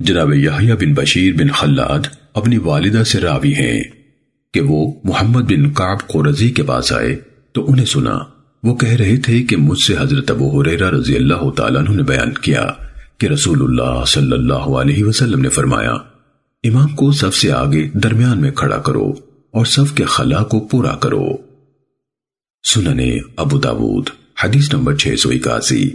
جناب یحییٰ بن بشیر بن خلاد اپنی والدہ سے راوی ہیں کہ وہ محمد بن قعب قرزی کے پاس آئے تو انہیں سنا۔ وہ کہہ رہے تھے کہ مجھ سے حضرت ابو حریرہ رضی اللہ تعالیٰ عنہ نے بیان کیا کہ رسول اللہ صلی اللہ علیہ وسلم نے فرمایا، امام کو سب سے آگے درمیان میں کھڑا کرو اور سب کے خلا کو پورا کرو۔ سننے ابو داود، حدیث نمبر 681